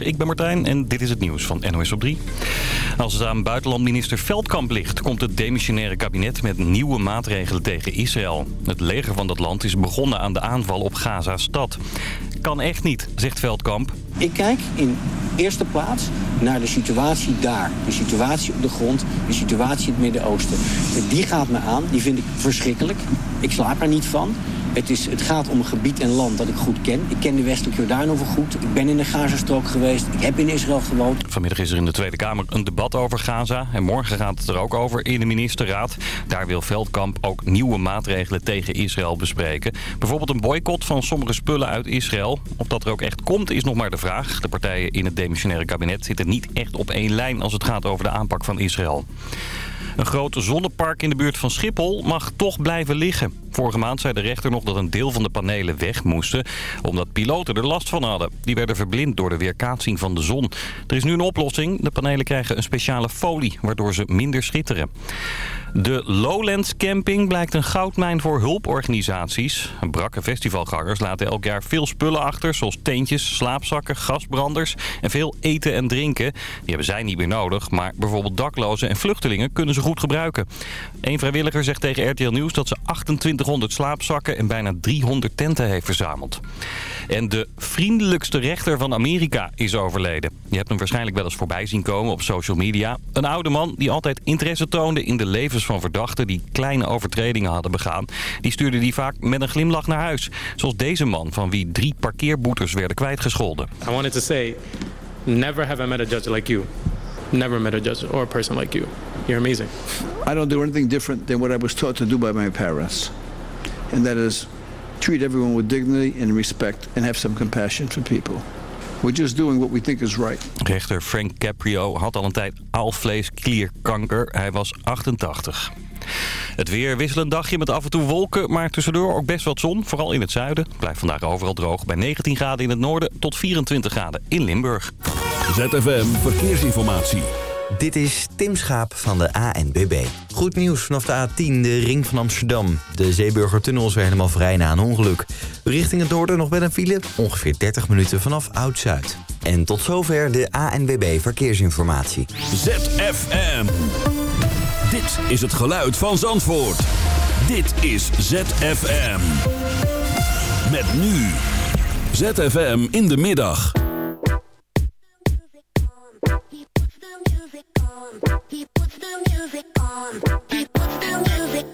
Ik ben Martijn en dit is het nieuws van NOS op 3. Als het aan buitenlandminister Veldkamp ligt... komt het demissionaire kabinet met nieuwe maatregelen tegen Israël. Het leger van dat land is begonnen aan de aanval op Gaza-stad. Kan echt niet, zegt Veldkamp. Ik kijk in eerste plaats naar de situatie daar. De situatie op de grond, de situatie in het Midden-Oosten. Die gaat me aan, die vind ik verschrikkelijk. Ik slaap er niet van. Het, is, het gaat om een gebied en land dat ik goed ken. Ik ken de westelijke Jordaan over goed. Ik ben in de Gazastrook geweest. Ik heb in Israël gewoond. Vanmiddag is er in de Tweede Kamer een debat over Gaza. En morgen gaat het er ook over in de ministerraad. Daar wil Veldkamp ook nieuwe maatregelen tegen Israël bespreken. Bijvoorbeeld een boycott van sommige spullen uit Israël. Of dat er ook echt komt is nog maar de vraag. De partijen in het demissionaire kabinet zitten niet echt op één lijn... als het gaat over de aanpak van Israël. Een groot zonnepark in de buurt van Schiphol mag toch blijven liggen. Vorige maand zei de rechter nog dat een deel van de panelen weg moesten... omdat piloten er last van hadden. Die werden verblind door de weerkaatsing van de zon. Er is nu een oplossing. De panelen krijgen een speciale folie, waardoor ze minder schitteren. De Lowlands Camping blijkt een goudmijn voor hulporganisaties. Brakke festivalgangers laten elk jaar veel spullen achter... zoals teentjes, slaapzakken, gasbranders en veel eten en drinken. Die hebben zij niet meer nodig, maar bijvoorbeeld daklozen en vluchtelingen kunnen ze goed gebruiken. Een vrijwilliger zegt tegen RTL Nieuws dat ze 2800 slaapzakken en bijna 300 tenten heeft verzameld. En de vriendelijkste rechter van Amerika is overleden. Je hebt hem waarschijnlijk wel eens voorbij zien komen op social media. Een oude man die altijd interesse toonde in de levens van verdachten die kleine overtredingen hadden begaan. Die stuurde die vaak met een glimlach naar huis. Zoals deze man van wie drie parkeerboetes werden kwijtgescholden. I wanted to say, never have I met a judge like you. Never met a judge or a person like you. You're amazing. I don't do anything different than what I was taught to do by my parents. And that is treat everyone with dignity and respect and have some compassion for people. We're just doing what we think is right. Rechter Frank Caprio had al een tijd alvleesklierkanker. Hij was 88. Het weer wisselend dagje met af en toe wolken, maar tussendoor ook best wat zon. Vooral in het zuiden. Blijft vandaag overal droog bij 19 graden in het noorden tot 24 graden in Limburg. ZFM Verkeersinformatie. Dit is Tim Schaap van de ANBB. Goed nieuws vanaf de A10, de ring van Amsterdam. De Zeeburgertunnel is weer helemaal vrij na een ongeluk. Richting het noorden nog wel een file, ongeveer 30 minuten vanaf Oud-Zuid. En tot zover de ANBB Verkeersinformatie. ZFM. Dit is het geluid van Zandvoort. Dit is ZFM. Met nu. ZFM in de middag. He puts the music on. He puts the music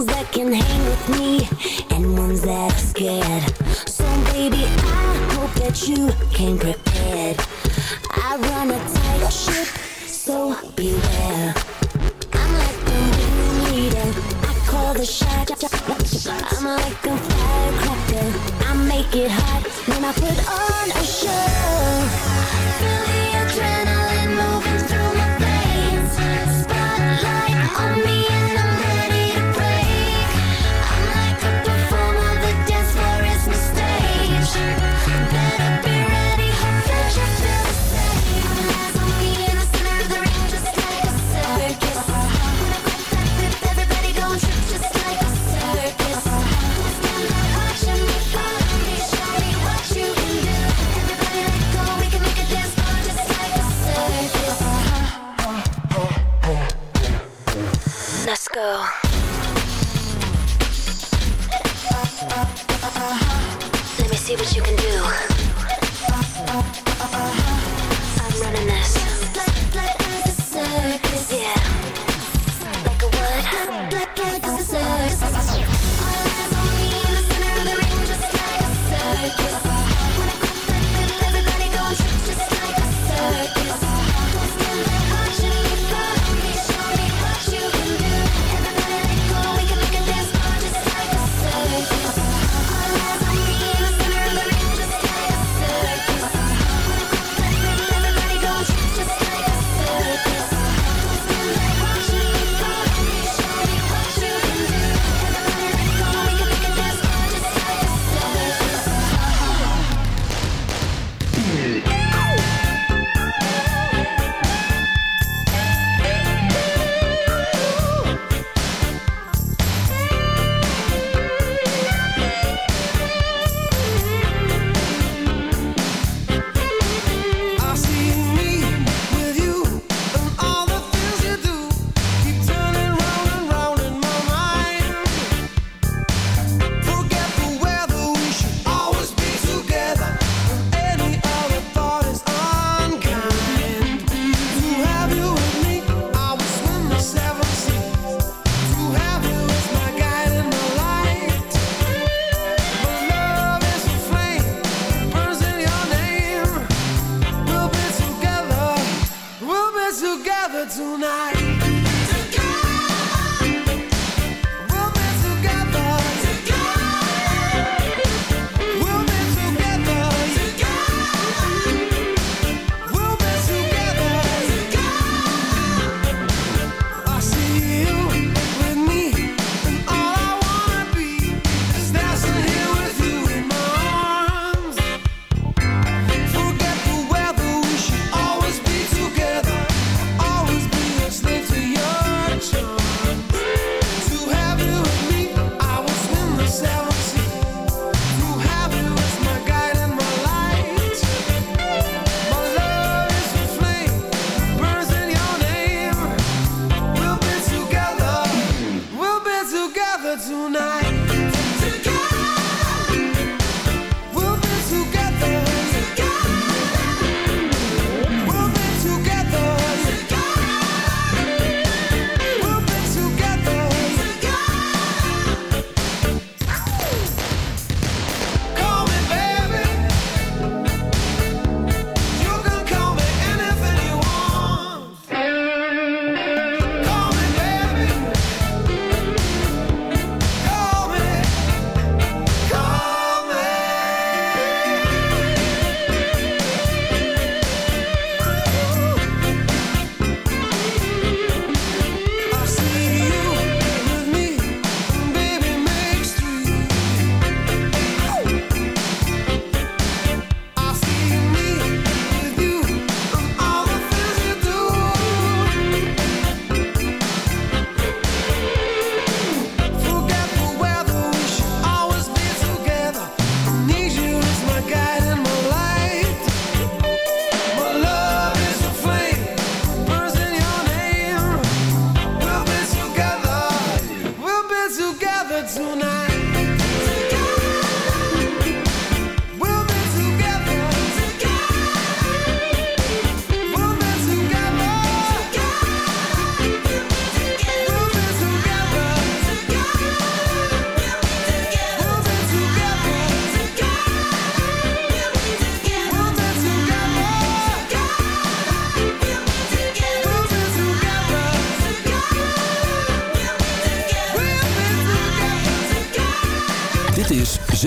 ones that can hang with me and ones that are scared. So baby, I hope that you came prepared. I run a tight ship, so beware. I'm like the ringleader, I call the shots. I'm like a firecracker, I make it hot when I put on a show. see what you can do.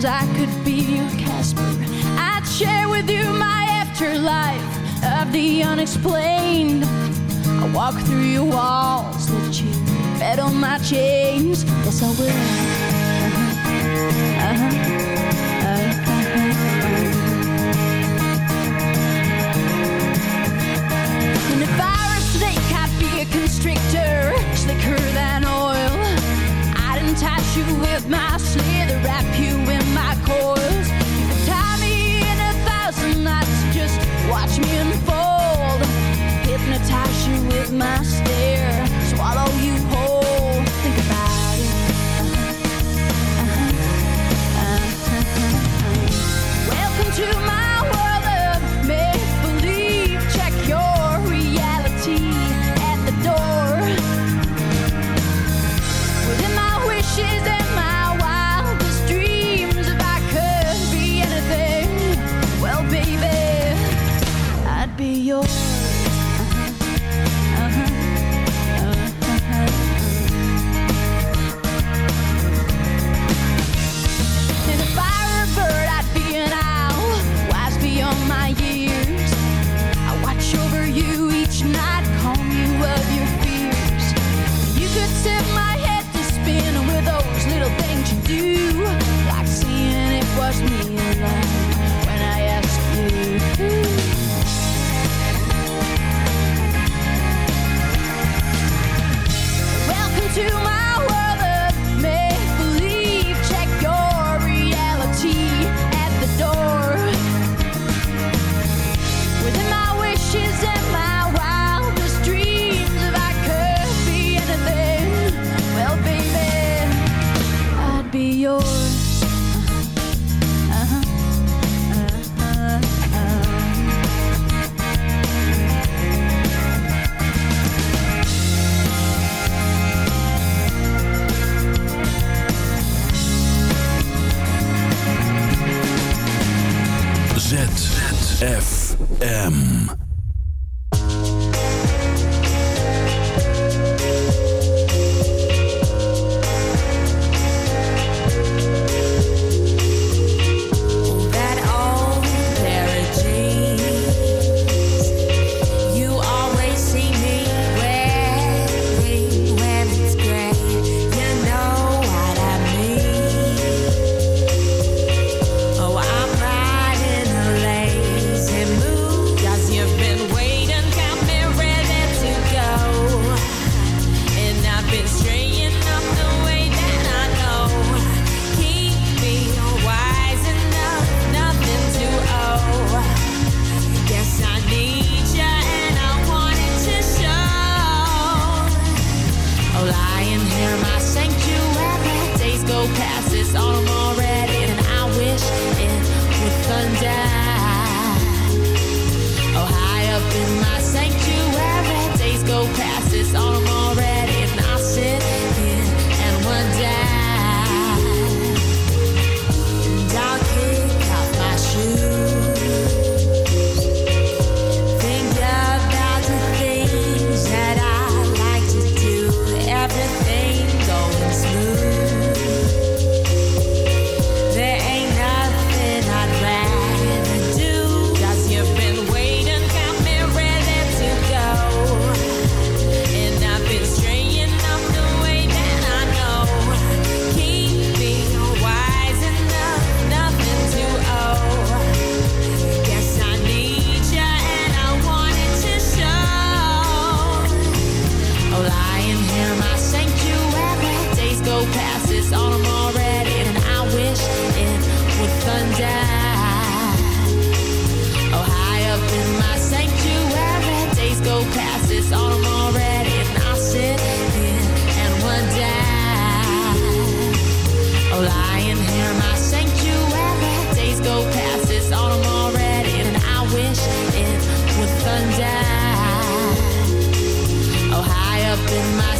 times I could be your Casper. I'd share with you my afterlife of the unexplained. I walk through your walls that you fed on my chains. Yes, I will. Uh-huh. Uh-huh. uh-huh. I'd be a constrictor, slicker than oil. I'd entice you with my slither, wrap you my stare. In and one day. Oh, lying here my thank you ever Days go pasts all them already and I wish in with sun's Oh, high up in my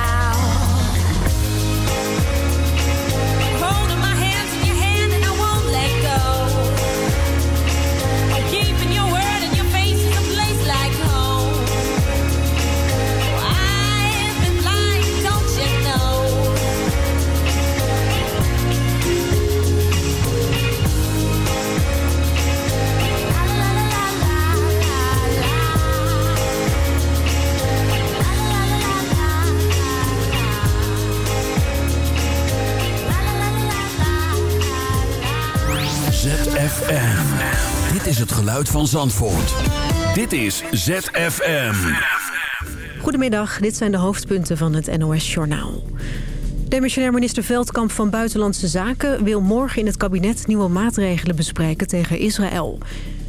Dit is het geluid van Zandvoort. Dit is ZFM. Goedemiddag, dit zijn de hoofdpunten van het NOS-journaal. Demissionair minister Veldkamp van Buitenlandse Zaken... wil morgen in het kabinet nieuwe maatregelen bespreken tegen Israël.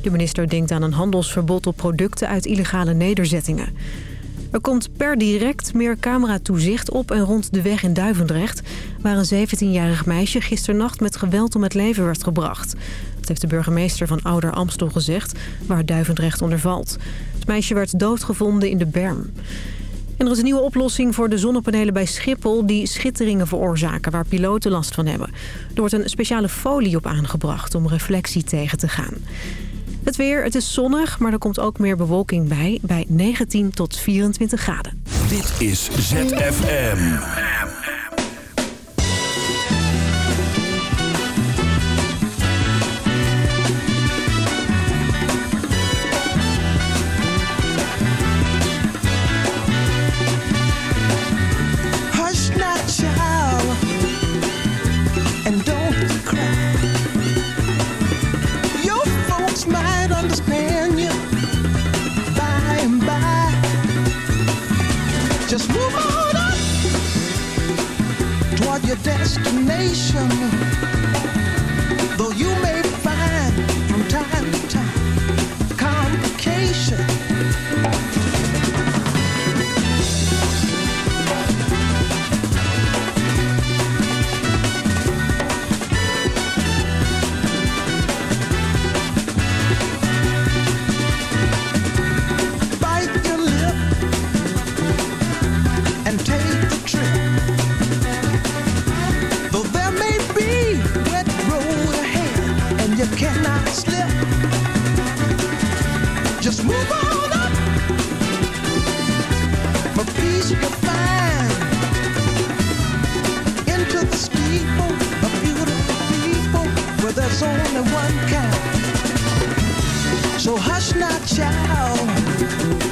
De minister denkt aan een handelsverbod op producten uit illegale nederzettingen. Er komt per direct meer cameratoezicht op en rond de weg in Duivendrecht... waar een 17-jarig meisje gisternacht met geweld om het leven werd gebracht. Dat heeft de burgemeester van Ouder Amstel gezegd, waar Duivendrecht onder valt. Het meisje werd doodgevonden in de berm. En er is een nieuwe oplossing voor de zonnepanelen bij Schiphol... die schitteringen veroorzaken waar piloten last van hebben. Er wordt een speciale folie op aangebracht om reflectie tegen te gaan. Het weer, het is zonnig, maar er komt ook meer bewolking bij... bij 19 tot 24 graden. Dit is ZFM. Just move on up toward your destination. Though you may only one kind. So hush now, child,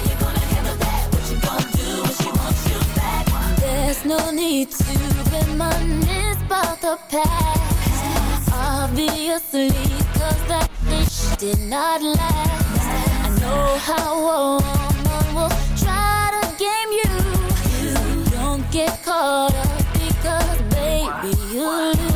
No need to reminisce about the past. Obviously, cause that fish did not last. I know how a woman will try to game you. So Don't get caught up because baby you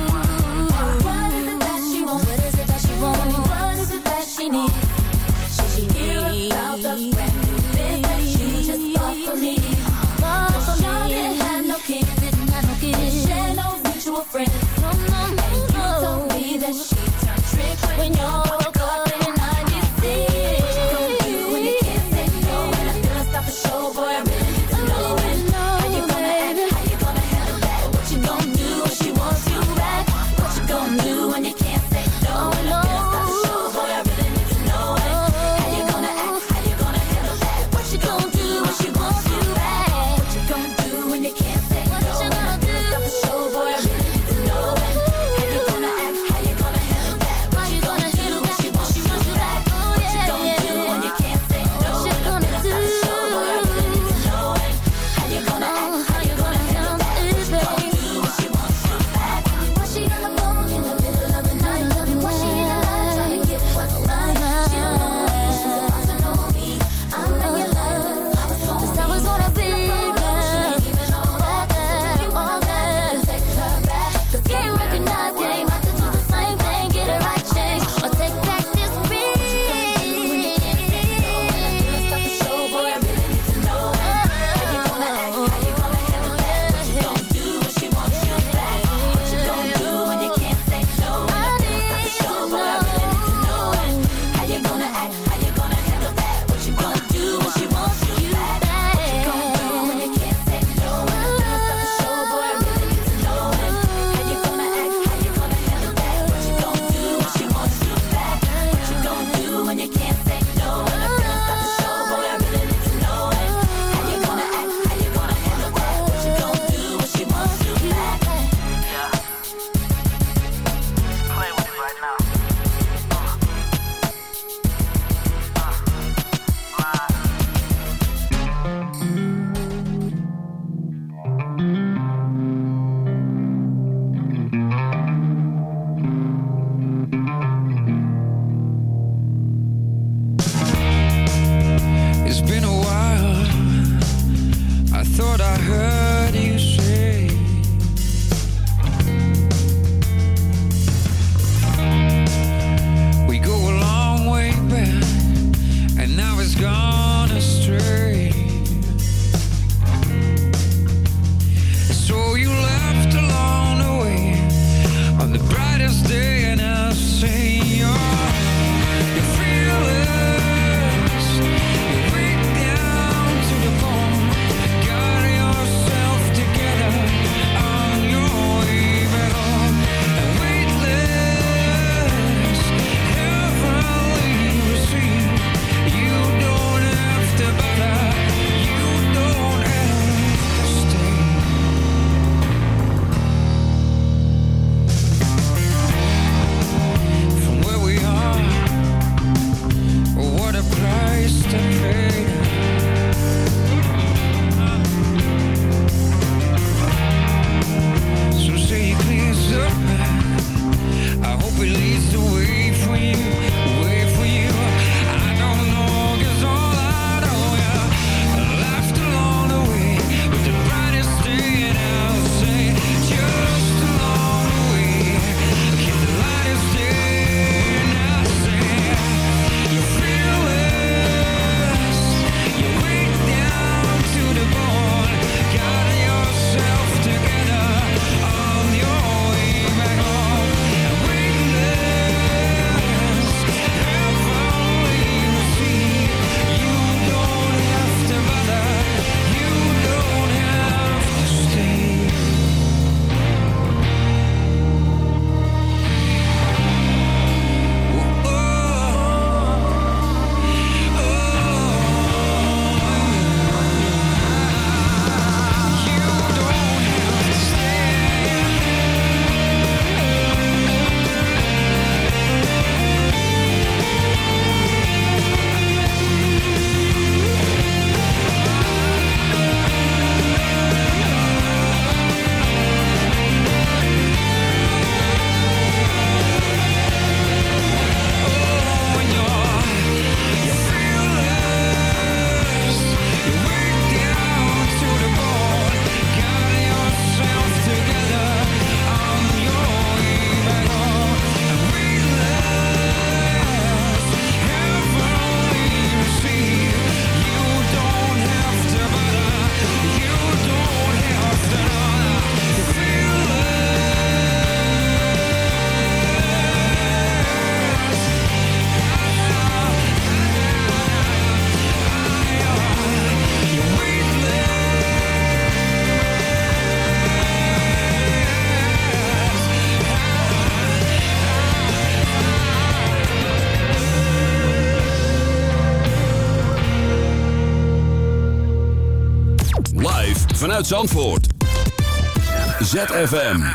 Zandvoort. ZFM.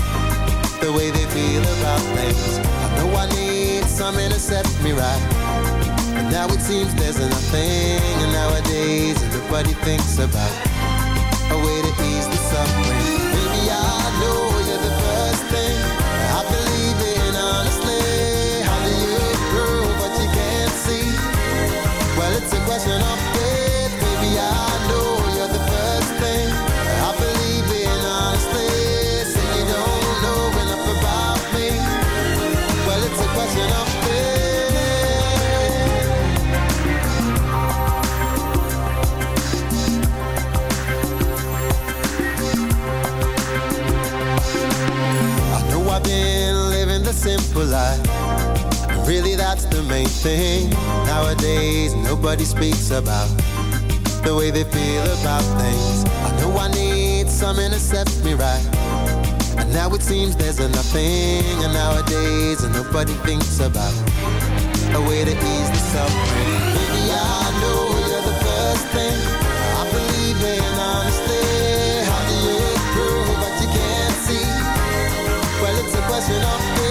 the way they feel about things. I know I need something to set me right. But now it seems there's nothing. And nowadays, nobody thinks about a way to ease the suffering. Baby, I know speaks about the way they feel about things. I know I need something to set me right. And now it seems there's a nothing. And nowadays, nobody thinks about a way to ease the suffering. Baby, I know you're the first thing I believe in, honestly. How do you prove what you can't see? Well, it's a question of faith,